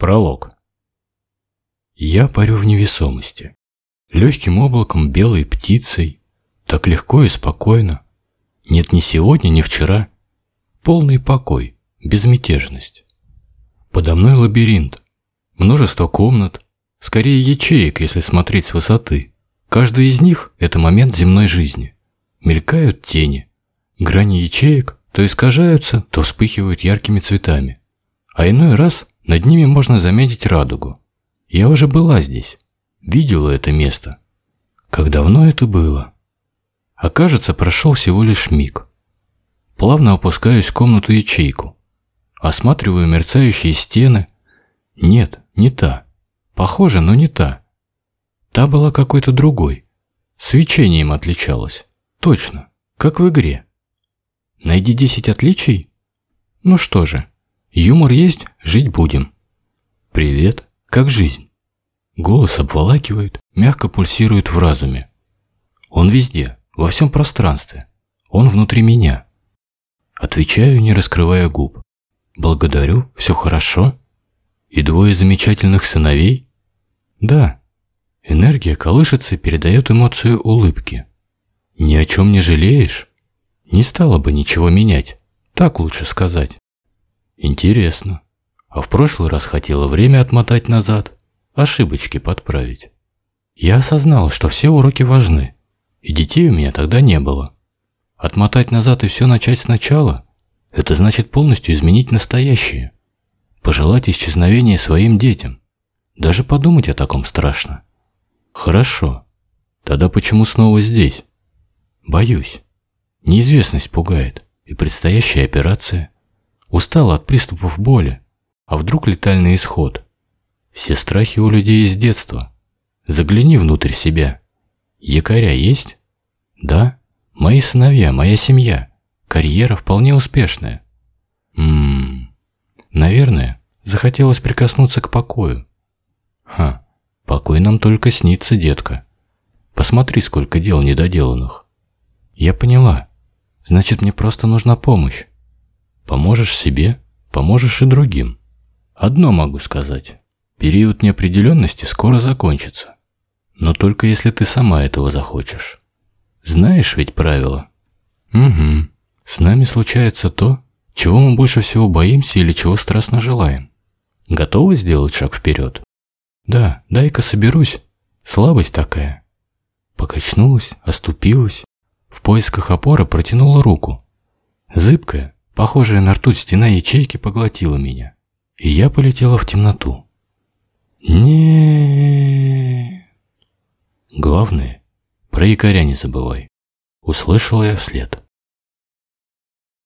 Пролог. Я парю в невесомости. Легким облаком белой птицей. Так легко и спокойно. Нет ни сегодня, ни вчера. Полный покой, безмятежность. Подо мной лабиринт. Множество комнат. Скорее ячеек, если смотреть с высоты. Каждый из них – это момент земной жизни. Мелькают тени. Грани ячеек то искажаются, то вспыхивают яркими цветами. А иной раз над ними можно заметить радугу. Я уже была здесь, видела это место. Как давно это было? Окажется, прошел всего лишь миг. Плавно опускаюсь в комнату-ячейку. Осматриваю мерцающие стены. Нет, не та. Похоже, но не та. Та была какой-то другой. Свечением отличалась. Точно, как в игре. Найди 10 отличий? Ну что же, Юмор есть, жить будем. Привет, как жизнь? Голос обволакивает, мягко пульсирует в разуме. Он везде, во всем пространстве. Он внутри меня. Отвечаю, не раскрывая губ. Благодарю, все хорошо. И двое замечательных сыновей? Да. Энергия колышется и передает эмоцию улыбки. Ни о чем не жалеешь? Не стало бы ничего менять. Так лучше сказать. Интересно. А в прошлый раз хотела время отмотать назад, ошибочки подправить. Я осознал, что все уроки важны, и детей у меня тогда не было. Отмотать назад и все начать сначала – это значит полностью изменить настоящее. Пожелать исчезновения своим детям. Даже подумать о таком страшно. Хорошо. Тогда почему снова здесь? Боюсь. Неизвестность пугает. И предстоящая операция – Устала от приступов боли. А вдруг летальный исход? Все страхи у людей из детства. Загляни внутрь себя. Якоря есть? Да. Мои сыновья, моя семья. Карьера вполне успешная. Ммм. Наверное, захотелось прикоснуться к покою. Ха, покой нам только снится, детка. Посмотри, сколько дел недоделанных. Я поняла. Значит, мне просто нужна помощь. Поможешь себе, поможешь и другим. Одно могу сказать. Период неопределенности скоро закончится. Но только если ты сама этого захочешь. Знаешь ведь правила? Угу. С нами случается то, чего мы больше всего боимся или чего страстно желаем. Готова сделать шаг вперед? Да, дай-ка соберусь. Слабость такая. Покачнулась, оступилась. В поисках опоры протянула руку. Зыбкая, Похожая на ртуть стена ячейки поглотила меня, и я полетела в темноту. не Главное, про якоря не забывай. Услышала я вслед.